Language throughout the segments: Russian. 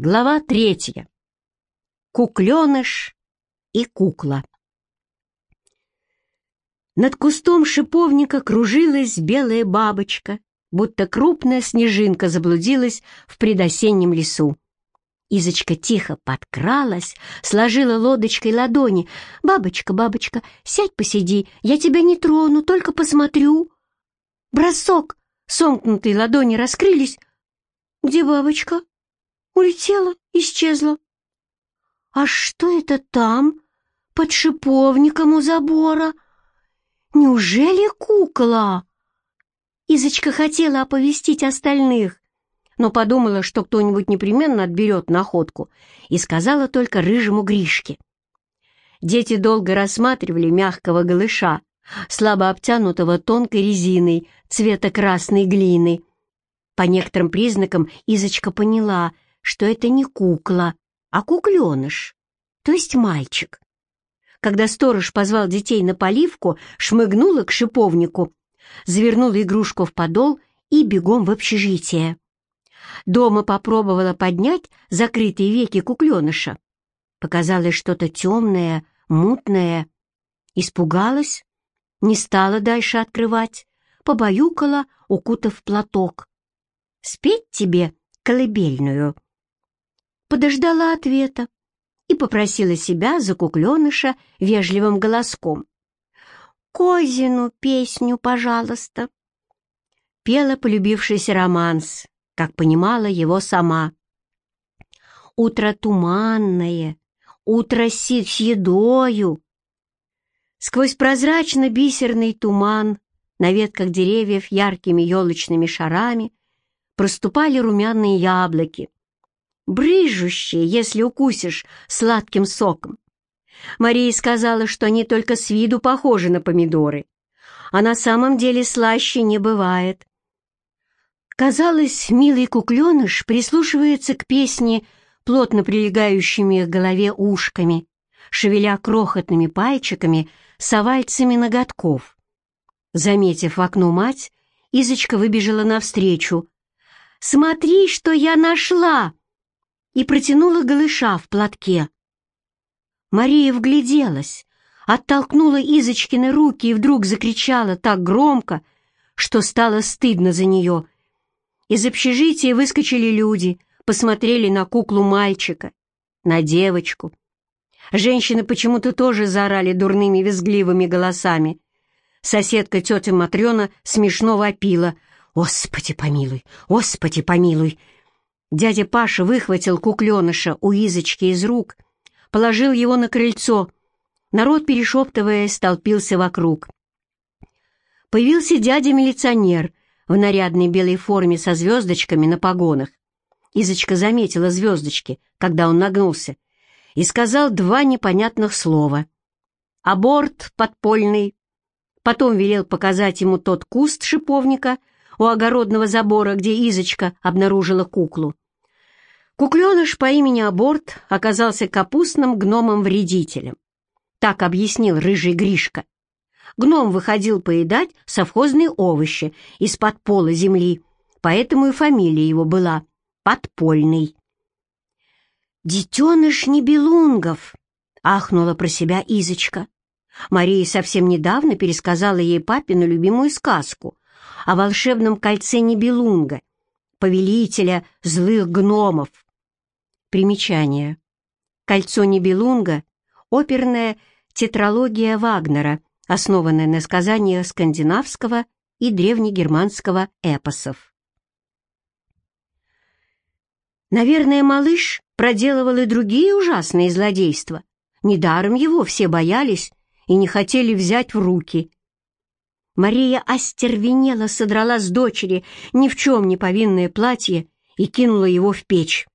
Глава третья. Кукленыш и кукла. Над кустом шиповника кружилась белая бабочка, будто крупная снежинка заблудилась в предосеннем лесу. Изочка тихо подкралась, сложила лодочкой ладони. «Бабочка, бабочка, сядь посиди, я тебя не трону, только посмотрю». Бросок! Сомкнутые ладони раскрылись. «Где бабочка?» Улетела, исчезла. А что это там, под шиповником у забора? Неужели кукла? Изочка хотела оповестить остальных, но подумала, что кто-нибудь непременно отберет находку, и сказала только рыжему Гришке. Дети долго рассматривали мягкого голыша, слабо обтянутого тонкой резиной цвета красной глины. По некоторым признакам Изочка поняла — что это не кукла, а кукленыш, то есть мальчик. Когда сторож позвал детей на поливку, шмыгнула к шиповнику, завернула игрушку в подол и бегом в общежитие. Дома попробовала поднять закрытые веки кукленыша. Показалось что-то темное, мутное. Испугалась, не стала дальше открывать, побаюкала, укутав платок. «Спеть тебе колыбельную?» Подождала ответа и попросила себя за кукленыша вежливым голоском. «Козину песню, пожалуйста!» Пела полюбившийся романс, как понимала его сама. «Утро туманное, утро с едою!» Сквозь прозрачно-бисерный туман на ветках деревьев яркими елочными шарами проступали румяные яблоки, брыжущие, если укусишь сладким соком. Мария сказала, что они только с виду похожи на помидоры, а на самом деле слаще не бывает. Казалось, милый кукленыш прислушивается к песне плотно прилегающими к голове ушками, шевеля крохотными пальчиками с овальцами ноготков. Заметив в окно мать, Изочка выбежала навстречу. «Смотри, что я нашла!» И протянула голыша в платке. Мария вгляделась, оттолкнула Изочкины руки и вдруг закричала так громко, что стало стыдно за нее. Из общежития выскочили люди, посмотрели на куклу мальчика, на девочку. Женщины почему-то тоже заорали дурными визгливыми голосами. Соседка тетя Матрена смешно вопила. «Господи помилуй! Господи помилуй!» Дядя Паша выхватил кукленыша у Изочки из рук, положил его на крыльцо. Народ, перешептываясь, столпился вокруг. Появился дядя-милиционер в нарядной белой форме со звездочками на погонах. Изочка заметила звездочки, когда он нагнулся, и сказал два непонятных слова. «Аборт подпольный». Потом велел показать ему тот куст шиповника у огородного забора, где Изочка обнаружила куклу. Кукленыш по имени Аборт оказался капустным гномом-вредителем. Так объяснил рыжий Гришка. Гном выходил поедать совхозные овощи из-под пола земли, поэтому и фамилия его была Подпольный. «Детеныш Небелунгов!» — ахнула про себя Изочка. Мария совсем недавно пересказала ей папину любимую сказку о волшебном кольце Небелунга, повелителя злых гномов. Примечание. «Кольцо Нибелунга» — оперная тетралогия Вагнера, основанная на сказаниях скандинавского и древнегерманского эпосов. Наверное, малыш проделывал и другие ужасные злодейства. Недаром его все боялись и не хотели взять в руки. Мария остервенела, содрала с дочери ни в чем не повинное платье и кинула его в печь.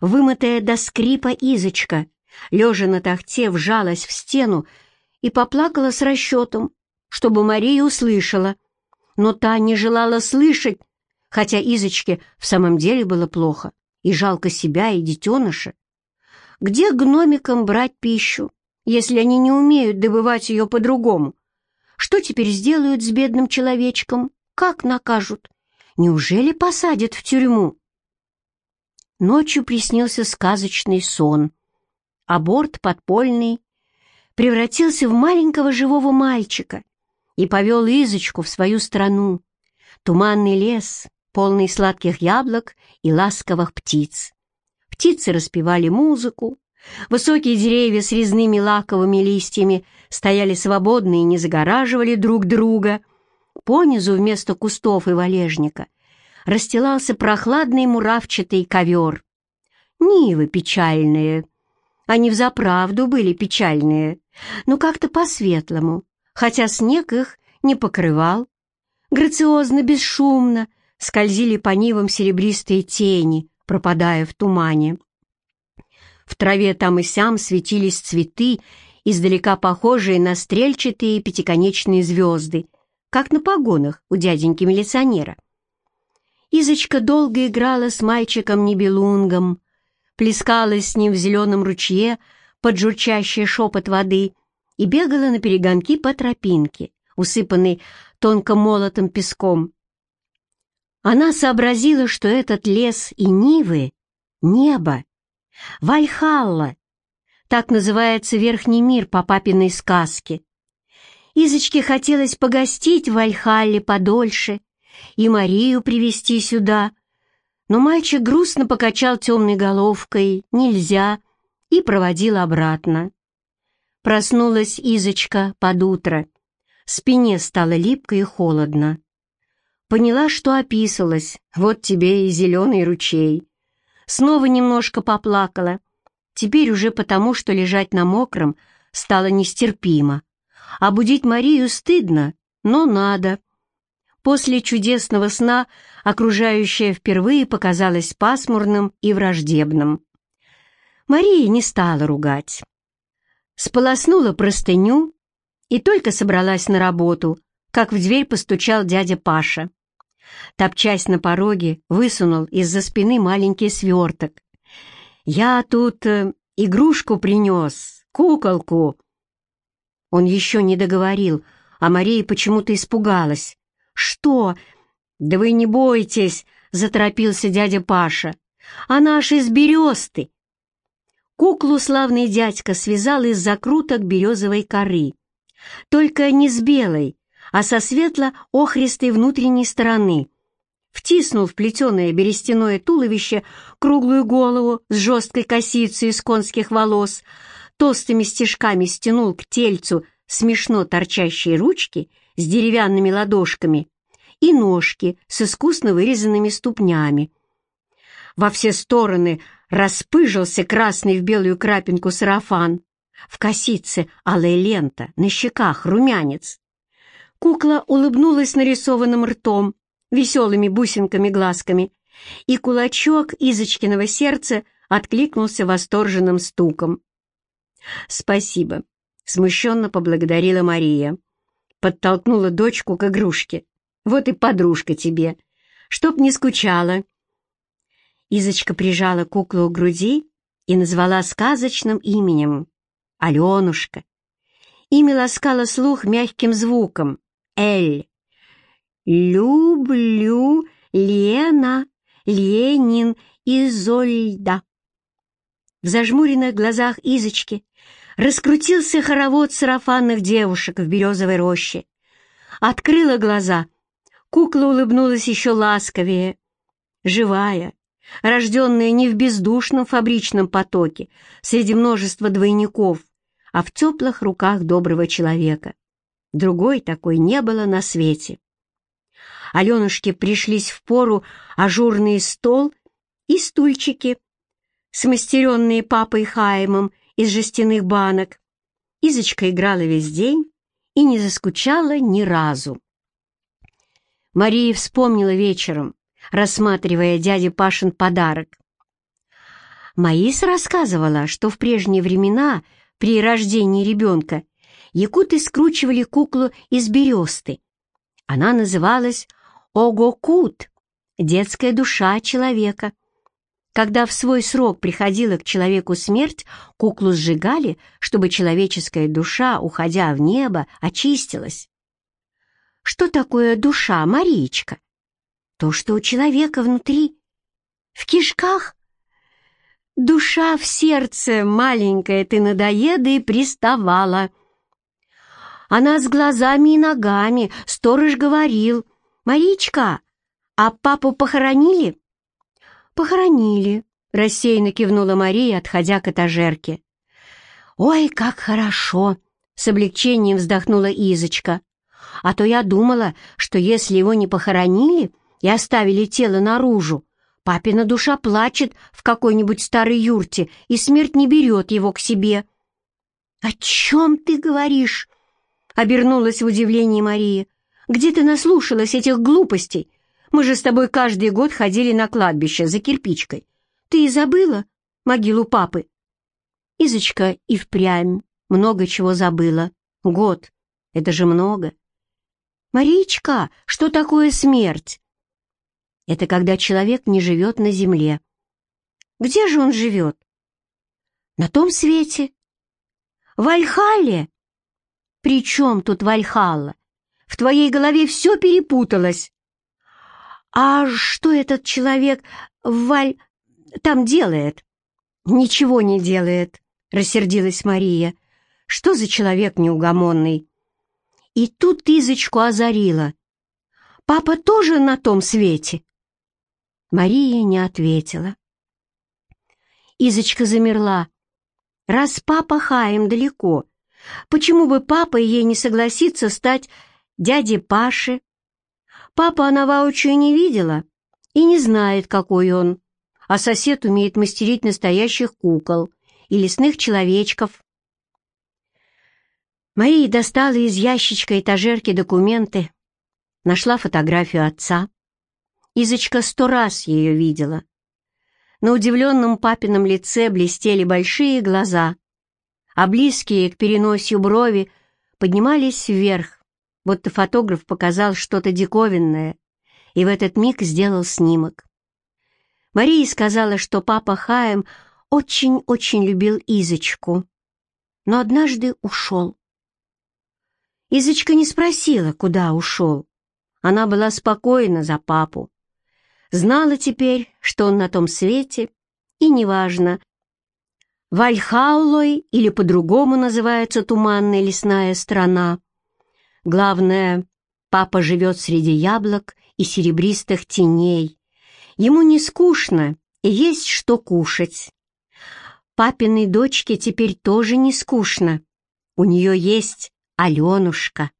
Вымытая до скрипа Изочка, лежа на тахте, вжалась в стену и поплакала с расчетом, чтобы Мария услышала. Но та не желала слышать, хотя Изочке в самом деле было плохо, и жалко себя и детеныша. Где гномикам брать пищу, если они не умеют добывать ее по-другому? Что теперь сделают с бедным человечком? Как накажут? Неужели посадят в тюрьму? ночью приснился сказочный сон. Аборт подпольный превратился в маленького живого мальчика и повел Изочку в свою страну. Туманный лес, полный сладких яблок и ласковых птиц. Птицы распевали музыку, высокие деревья с резными лаковыми листьями стояли свободно и не загораживали друг друга. Понизу вместо кустов и валежника расстилался прохладный муравчатый ковер. Нивы печальные. Они взаправду были печальные, но как-то по-светлому, хотя снег их не покрывал. Грациозно, бесшумно скользили по нивам серебристые тени, пропадая в тумане. В траве там и сям светились цветы, издалека похожие на стрельчатые пятиконечные звезды, как на погонах у дяденьки-милиционера. Изочка долго играла с мальчиком-небелунгом, плескалась с ним в зеленом ручье под журчащий шепот воды и бегала на перегонки по тропинке, усыпанной тонко молотым песком. Она сообразила, что этот лес и нивы — небо, Вальхалла, так называется верхний мир по папиной сказке. Изочке хотелось погостить в Вальхалле подольше и Марию привести сюда, но мальчик грустно покачал темной головкой «нельзя» и проводил обратно. Проснулась Изочка под утро. Спине стало липко и холодно. Поняла, что описалась, вот тебе и зеленый ручей. Снова немножко поплакала, теперь уже потому, что лежать на мокром стало нестерпимо. А будить Марию стыдно, но надо. После чудесного сна окружающее впервые показалось пасмурным и враждебным. Мария не стала ругать. Сполоснула простыню и только собралась на работу, как в дверь постучал дядя Паша. Топчась на пороге, высунул из-за спины маленький сверток. «Я тут э, игрушку принес, куколку». Он еще не договорил, а Мария почему-то испугалась. «Что? Да вы не бойтесь!» — заторопился дядя Паша. «Она аж из бересты!» Куклу славный дядька связал из закруток березовой коры. Только не с белой, а со светло-охристой внутренней стороны. Втиснул в плетеное берестяное туловище круглую голову с жесткой косицей из конских волос, толстыми стежками стянул к тельцу смешно торчащие ручки — с деревянными ладошками и ножки с искусно вырезанными ступнями. Во все стороны распыжился красный в белую крапинку сарафан, в косице алая лента, на щеках румянец. Кукла улыбнулась нарисованным ртом, веселыми бусинками-глазками, и кулачок Изочкиного сердца откликнулся восторженным стуком. «Спасибо», — смущенно поблагодарила Мария подтолкнула дочку к игрушке. «Вот и подружка тебе, чтоб не скучала». Изочка прижала куклу к груди и назвала сказочным именем — Аленушка. Имя ласкало слух мягким звуком — «Эль». «Люблю Лена, Ленин, Изольда». В зажмуренных глазах Изочки раскрутился хоровод сарафанных девушек в березовой роще. Открыла глаза. Кукла улыбнулась еще ласковее. Живая, рожденная не в бездушном фабричном потоке, среди множества двойников, а в теплых руках доброго человека. Другой такой не было на свете. Аленушке пришлись в пору ажурный стол и стульчики, смастеренные папой Хаимом из жестяных банок. Изочка играла весь день и не заскучала ни разу. Мария вспомнила вечером, рассматривая дяде Пашин подарок. Маис рассказывала, что в прежние времена при рождении ребенка якуты скручивали куклу из бересты. Она называлась Огокут, детская душа человека. Когда в свой срок приходила к человеку смерть, куклу сжигали, чтобы человеческая душа, уходя в небо, очистилась. Что такое душа, Мариечка? То, что у человека внутри. В кишках? душа в сердце маленькая ты надоеда и приставала. Она с глазами и ногами, сторож говорил, «Маричка, а папу похоронили?» «Похоронили», — рассеянно кивнула Мария, отходя к этажерке. «Ой, как хорошо!» — с облегчением вздохнула Изочка. «А то я думала, что если его не похоронили и оставили тело наружу, папина душа плачет в какой-нибудь старой юрте, и смерть не берет его к себе». «О чем ты говоришь?» — обернулась в удивлении Мария. «Где ты наслушалась этих глупостей? Мы же с тобой каждый год ходили на кладбище за кирпичкой. Ты и забыла могилу папы?» Изочка и впрямь много чего забыла. Год — это же много. «Маричка, что такое смерть?» Это когда человек не живет на земле. Где же он живет? На том свете. В Альхале? При чем тут Вальхалла? В твоей голове все перепуталось. А что этот человек в Валь... там делает? Ничего не делает. — рассердилась Мария. «Что за человек неугомонный?» И тут Изочку озарила. «Папа тоже на том свете?» Мария не ответила. Изочка замерла. «Раз папа Хаим далеко, почему бы папа ей не согласиться стать дядей Паши? Папа она воочию не видела и не знает, какой он, а сосед умеет мастерить настоящих кукол и лесных человечков. Мария достала из ящичка этажерки документы, нашла фотографию отца. Изочка сто раз ее видела. На удивленном папином лице блестели большие глаза, а близкие к переносию брови поднимались вверх, будто фотограф показал что-то диковинное, и в этот миг сделал снимок. Мария сказала, что папа Хаем очень-очень любил Изочку, но однажды ушел. Изочка не спросила, куда ушел. Она была спокойна за папу. Знала теперь, что он на том свете, и неважно, Вальхаллой или по-другому называется туманная лесная страна. Главное, папа живет среди яблок и серебристых теней. Ему не скучно и есть что кушать. Папиной дочке теперь тоже не скучно. У нее есть Аленушка.